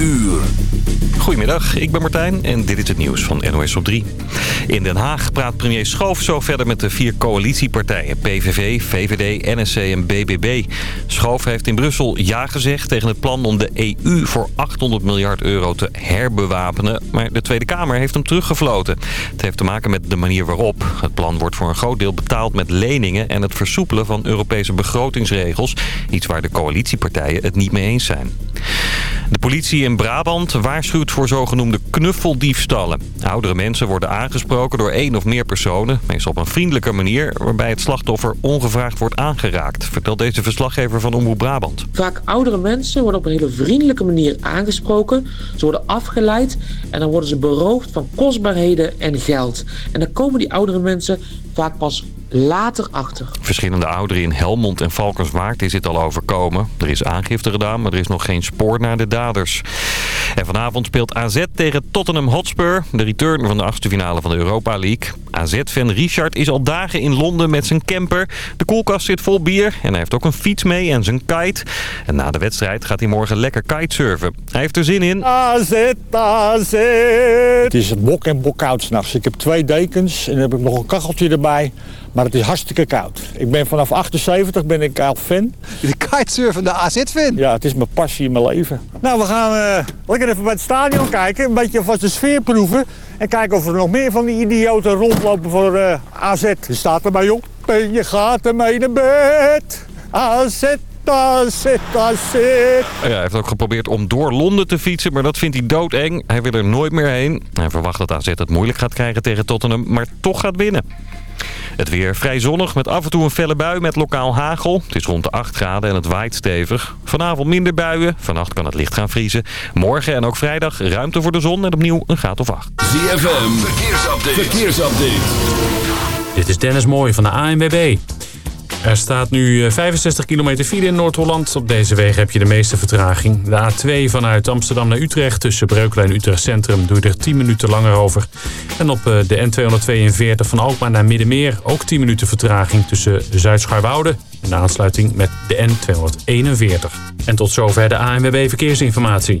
uur. Goedemiddag, ik ben Martijn en dit is het nieuws van NOS op 3. In Den Haag praat premier Schoof zo verder met de vier coalitiepartijen... PVV, VVD, NSC en BBB. Schoof heeft in Brussel ja gezegd tegen het plan om de EU voor 800 miljard euro te herbewapenen. Maar de Tweede Kamer heeft hem teruggefloten. Het heeft te maken met de manier waarop. Het plan wordt voor een groot deel betaald met leningen... en het versoepelen van Europese begrotingsregels. Iets waar de coalitiepartijen het niet mee eens zijn. De politie in Brabant waarschuwt voor zogenoemde knuffeldiefstallen. Oudere mensen worden aangesproken door één of meer personen, meestal op een vriendelijke manier, waarbij het slachtoffer ongevraagd wordt aangeraakt, vertelt deze verslaggever van Omroep Brabant. Vaak oudere mensen worden op een hele vriendelijke manier aangesproken, ze worden afgeleid en dan worden ze beroofd van kostbaarheden en geld. En dan komen die oudere mensen vaak pas later achter. Verschillende ouderen in Helmond en Valkenswaard is dit al overkomen. Er is aangifte gedaan, maar er is nog geen spoor naar de daders. En vanavond speelt AZ tegen Tottenham Hotspur. De return van de achtste finale van de Europa League. AZ-fan Richard is al dagen in Londen met zijn camper. De koelkast zit vol bier en hij heeft ook een fiets mee en zijn kite. En na de wedstrijd gaat hij morgen lekker kitesurfen. Hij heeft er zin in. AZ, AZ. Het is bok en bok koud s'nachts. Ik heb twee dekens en dan heb ik nog een kacheltje erbij. Maar het is hartstikke koud. Ik ben vanaf 78 ben ik al fan. De kitesurfende AZ-fan? Ja, het is mijn passie in mijn leven. Nou, we gaan uh, lekker even bij het stadion kijken. Een beetje vast de sfeer proeven. En kijken of er nog meer van die idioten rondlopen voor uh, AZ. Er staat erbij op. En je gaat ermee naar bed. AZ, AZ, AZ. Ja, hij heeft ook geprobeerd om door Londen te fietsen, maar dat vindt hij doodeng. Hij wil er nooit meer heen. Hij verwacht dat AZ het moeilijk gaat krijgen tegen Tottenham, maar toch gaat winnen. Het weer vrij zonnig met af en toe een felle bui met lokaal hagel. Het is rond de 8 graden en het waait stevig. Vanavond minder buien. Vannacht kan het licht gaan vriezen. Morgen en ook vrijdag ruimte voor de zon en opnieuw een graad of 8. ZFM, verkeersupdate. verkeersupdate. Dit is Dennis Mooij van de ANWB. Er staat nu 65 kilometer file in Noord-Holland. Op deze wegen heb je de meeste vertraging. De A2 vanuit Amsterdam naar Utrecht tussen Breukelen en Utrecht Centrum doe je er 10 minuten langer over. En op de N242 van Alkmaar naar Middenmeer ook 10 minuten vertraging tussen Zuid-Scharwoude en de aansluiting met de N241. En tot zover de ANWB Verkeersinformatie.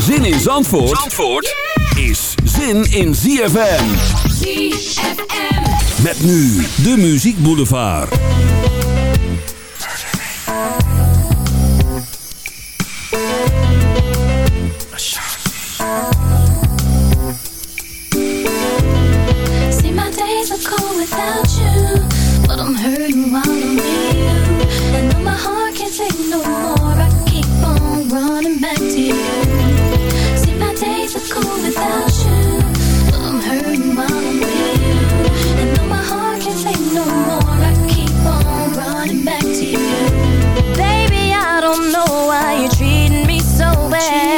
Zin in Zandvoort, Zandvoort is zin in ZFM. ZFM. Met nu de Muziek Boulevard. See my days are cold without you, but I'm hurting while I'm with you. And my heart can't take no more, I keep on running back to you. Treating me so bad.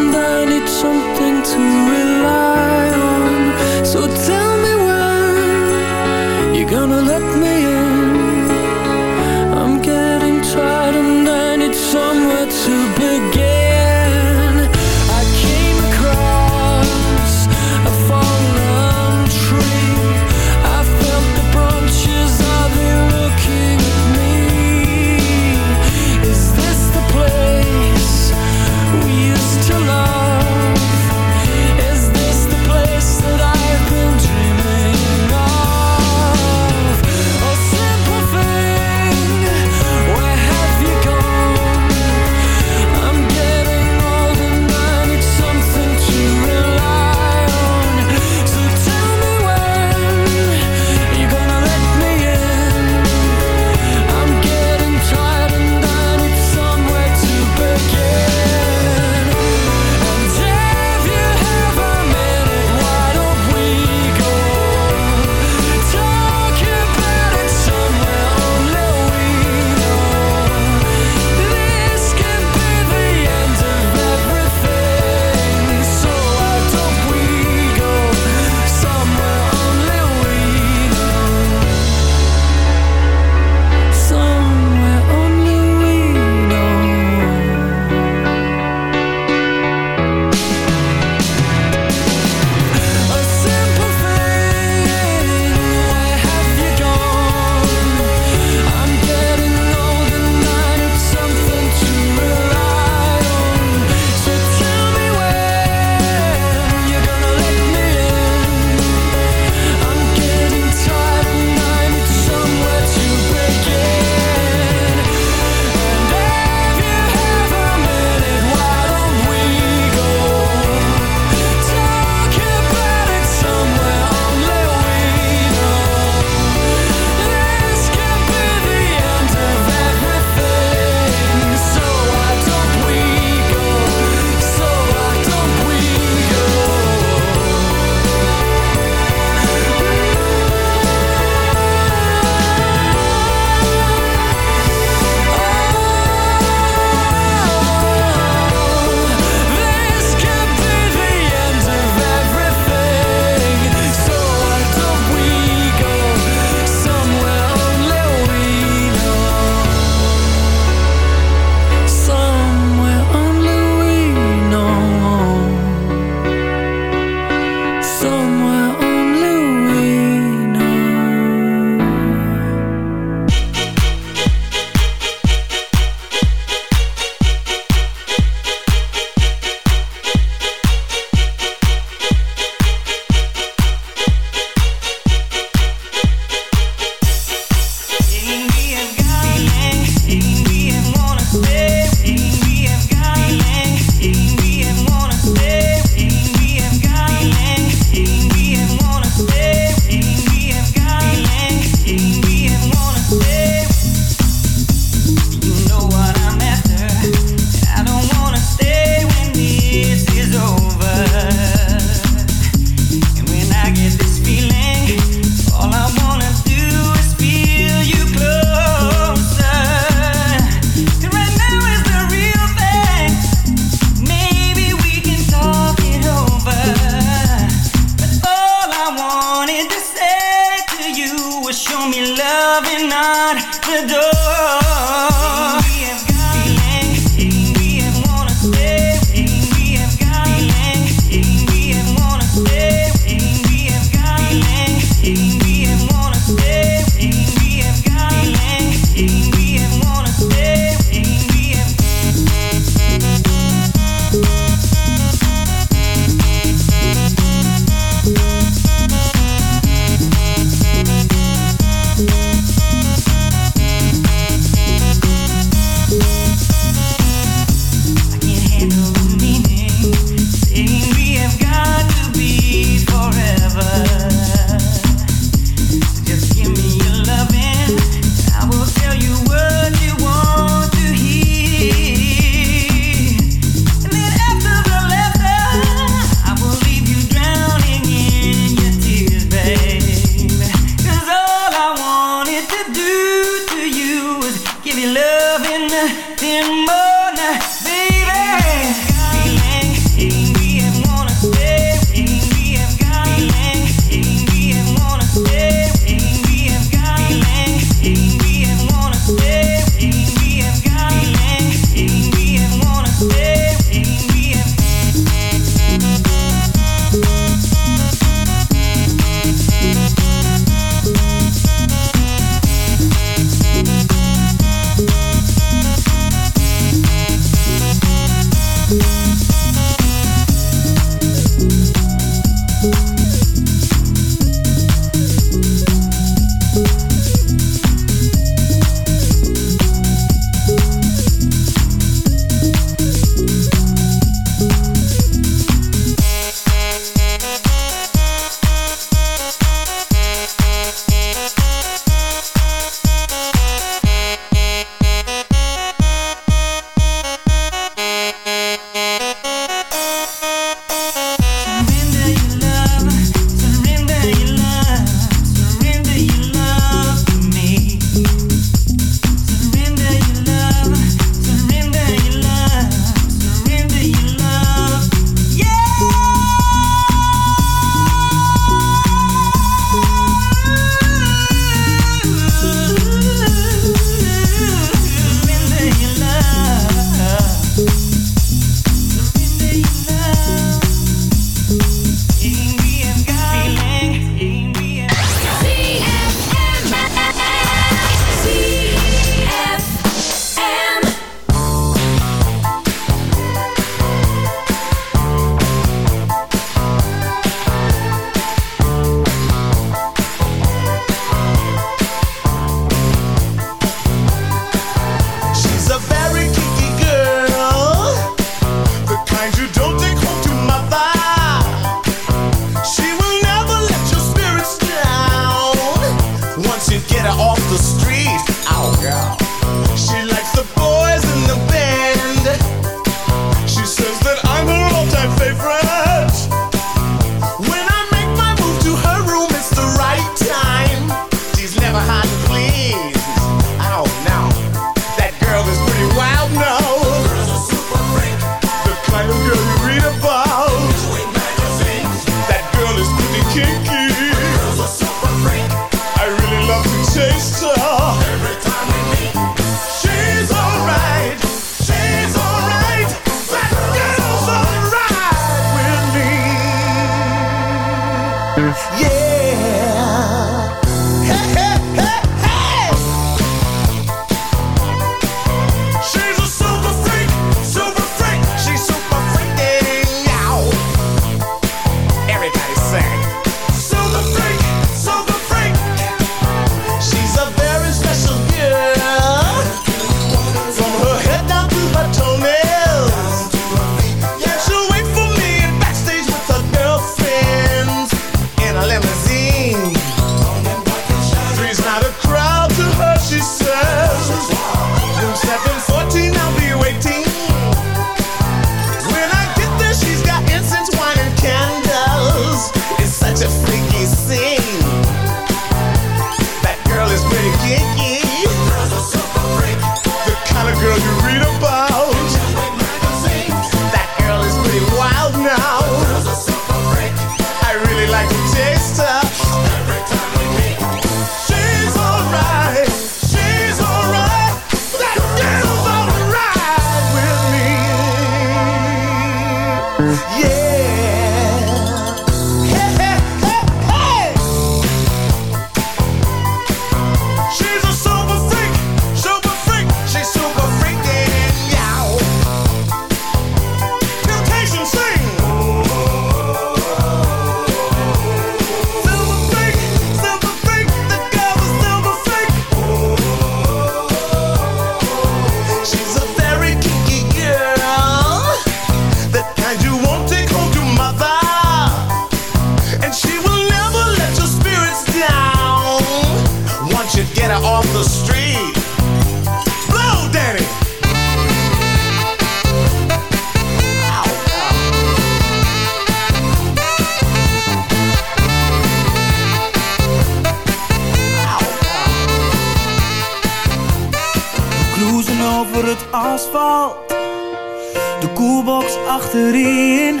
De koelbox achterin.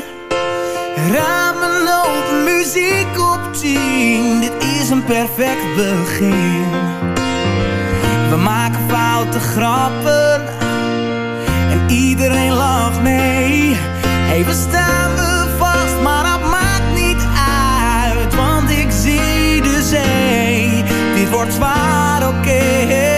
Ramen open, muziek op 10. Dit is een perfect begin. We maken foute grappen. En iedereen lacht mee. Even staan we vast, maar dat maakt niet uit. Want ik zie de zee. Dit wordt zwaar, oké.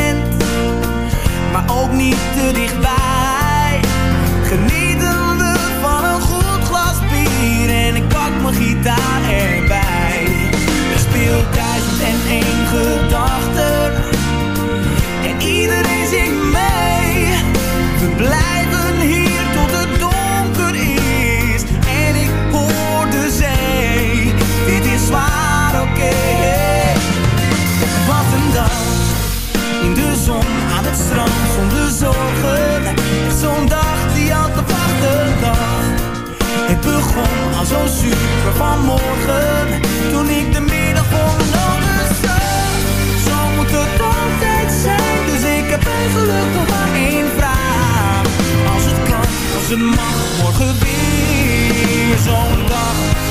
maar begon al zo super vanmorgen. Toen ik de middag voor mijn. Zo moet het altijd zijn. Dus ik heb eigenlijk nog maar één vraag. Als het kan, als het mag, morgen weer zo'n dag.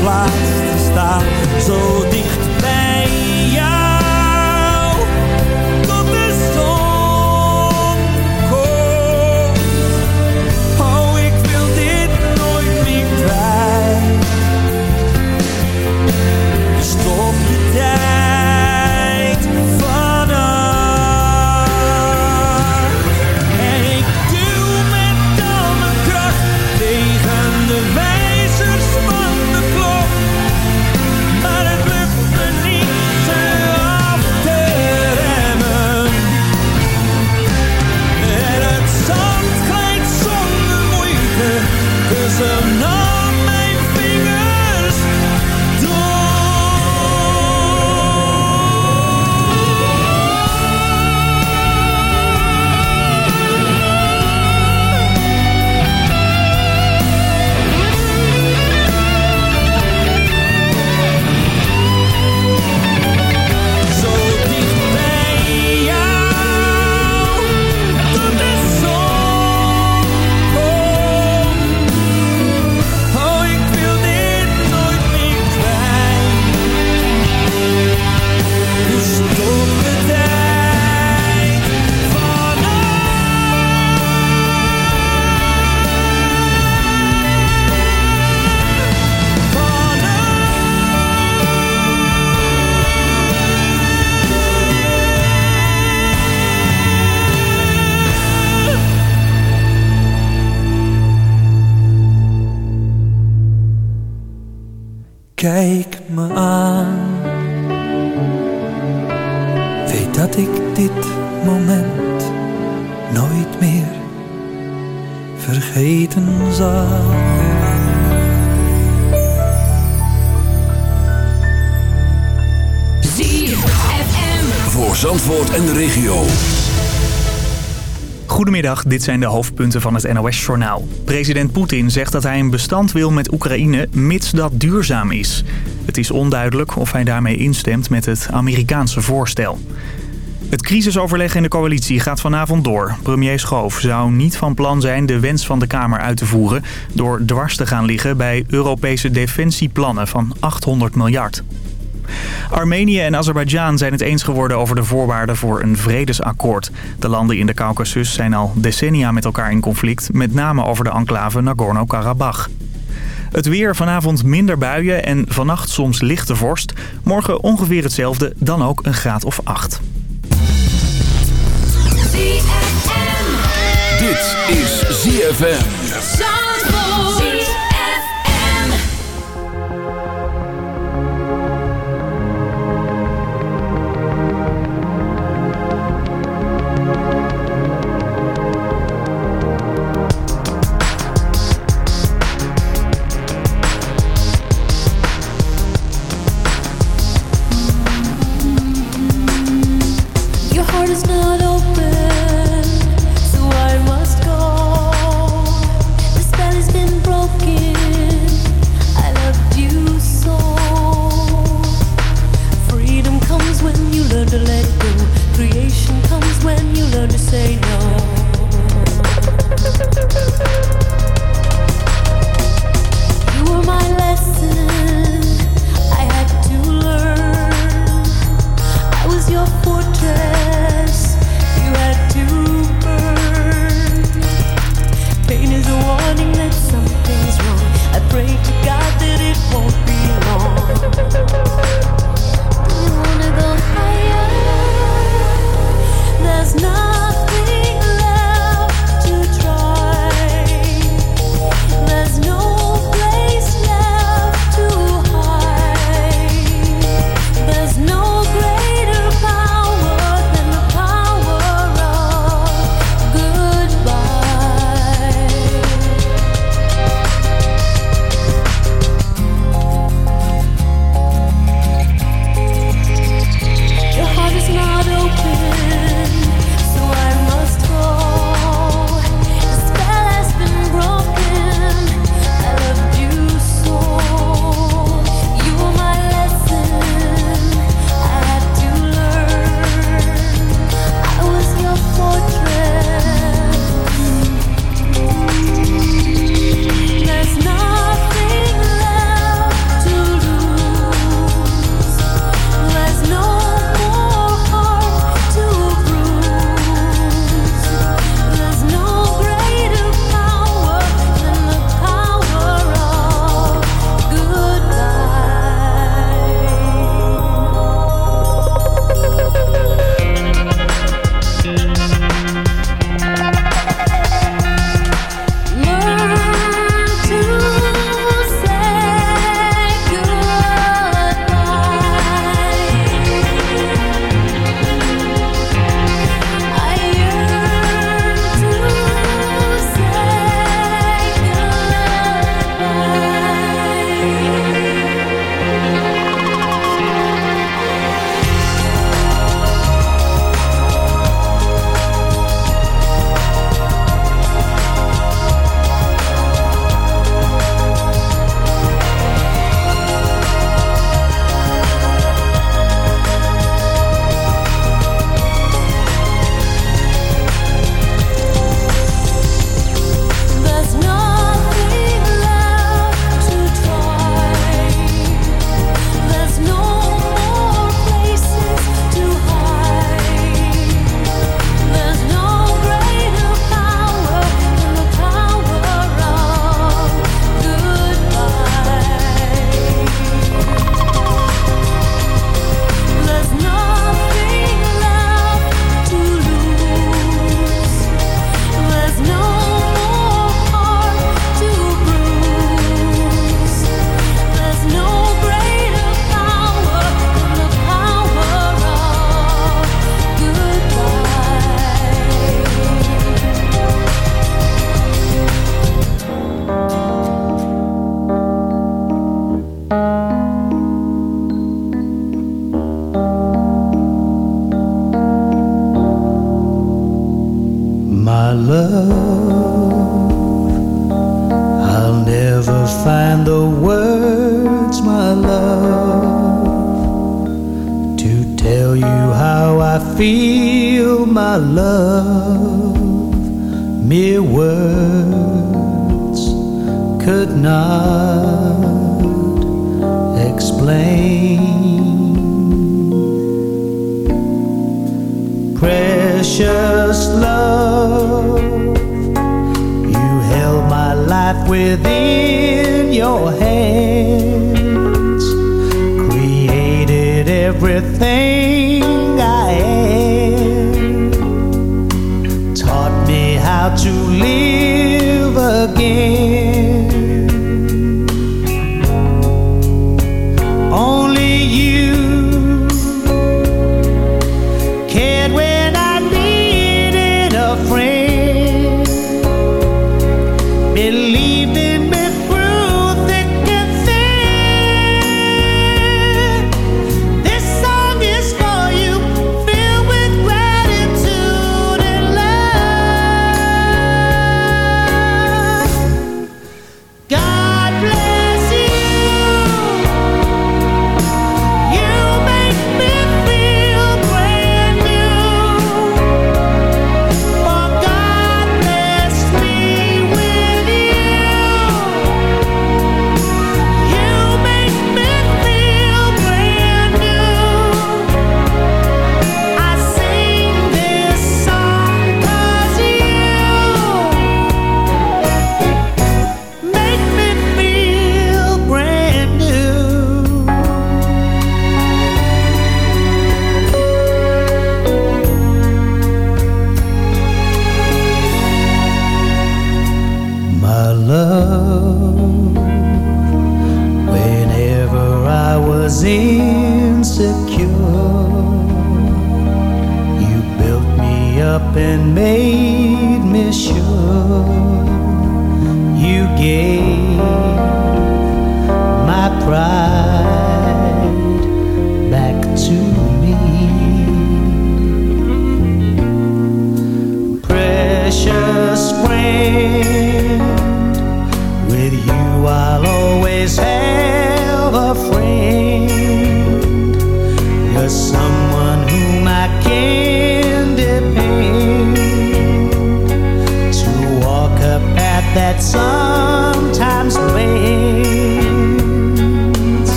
plaats te staan, zo dicht Goedemiddag, dit zijn de hoofdpunten van het NOS-journaal. President Poetin zegt dat hij een bestand wil met Oekraïne, mits dat duurzaam is. Het is onduidelijk of hij daarmee instemt met het Amerikaanse voorstel. Het crisisoverleg in de coalitie gaat vanavond door. Premier Schoof zou niet van plan zijn de wens van de Kamer uit te voeren... door dwars te gaan liggen bij Europese defensieplannen van 800 miljard. Armenië en Azerbeidzjan zijn het eens geworden over de voorwaarden voor een vredesakkoord. De landen in de Caucasus zijn al decennia met elkaar in conflict, met name over de enclave nagorno karabach het weer vanavond minder buien en vannacht soms lichte vorst. Morgen ongeveer hetzelfde, dan ook een graad of acht. Dit is ZFM.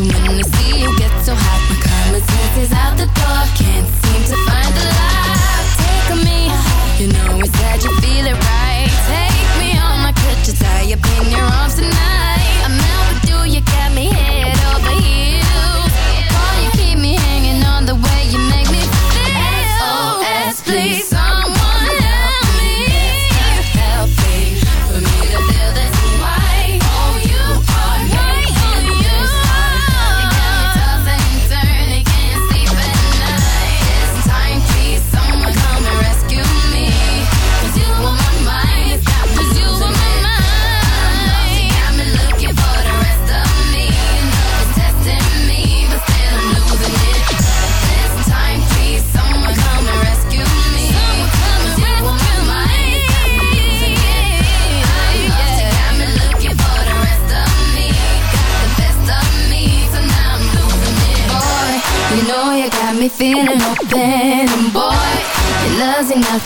And that's when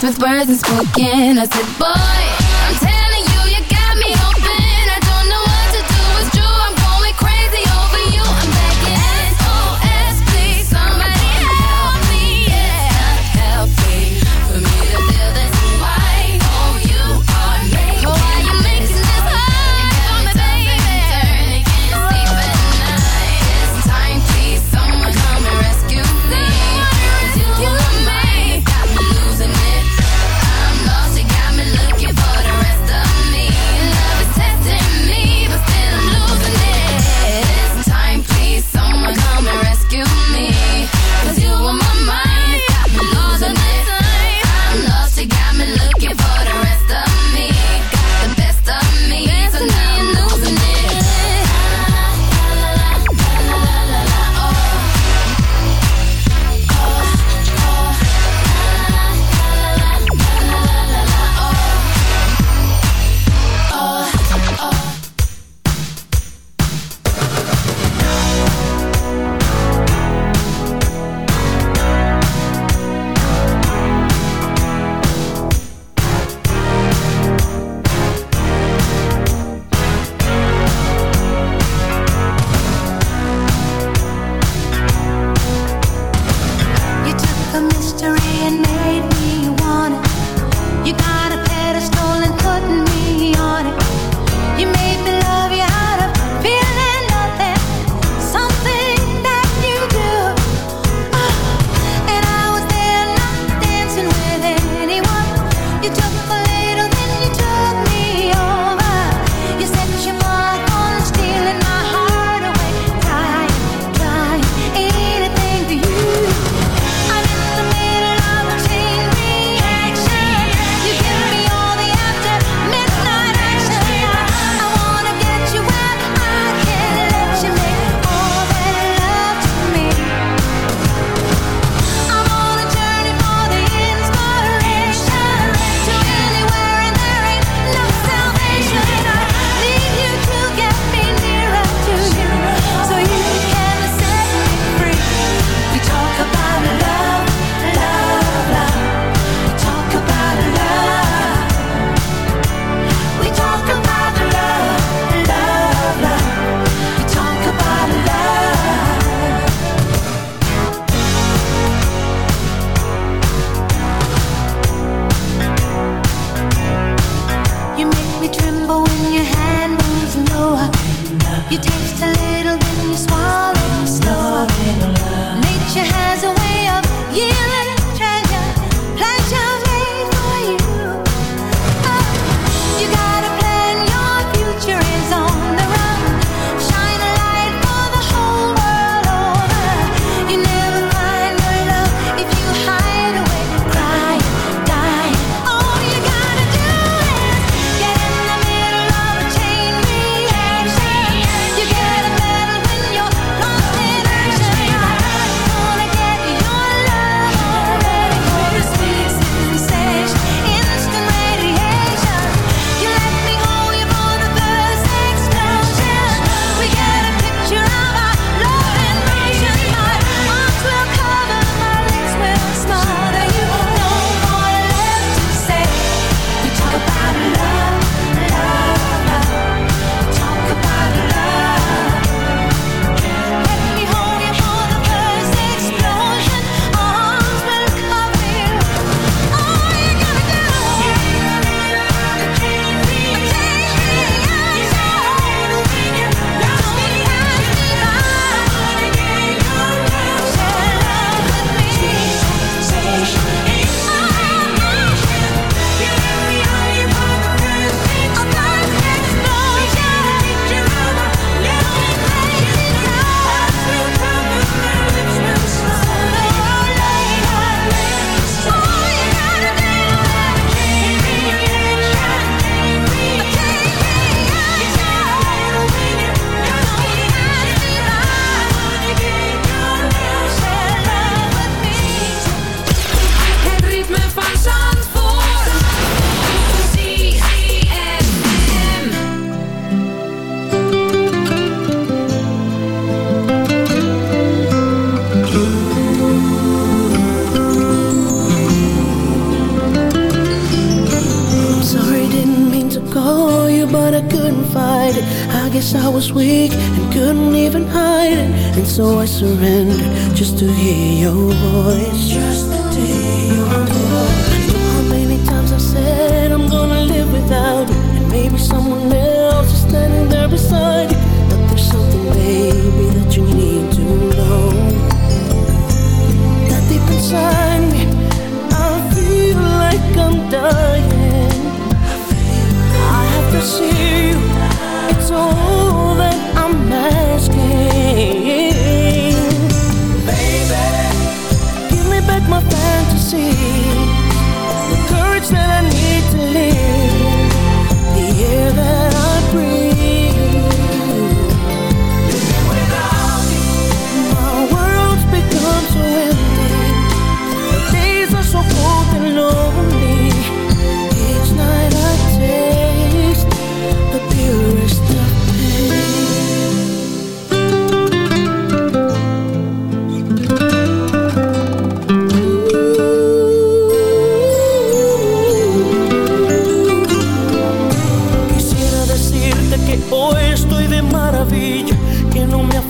with words and unspoken. I said, boy,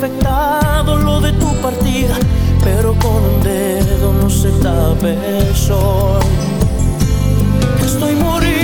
afectado lo de tu partida, pero con un dedo no se tape el sol. Estoy muriendo.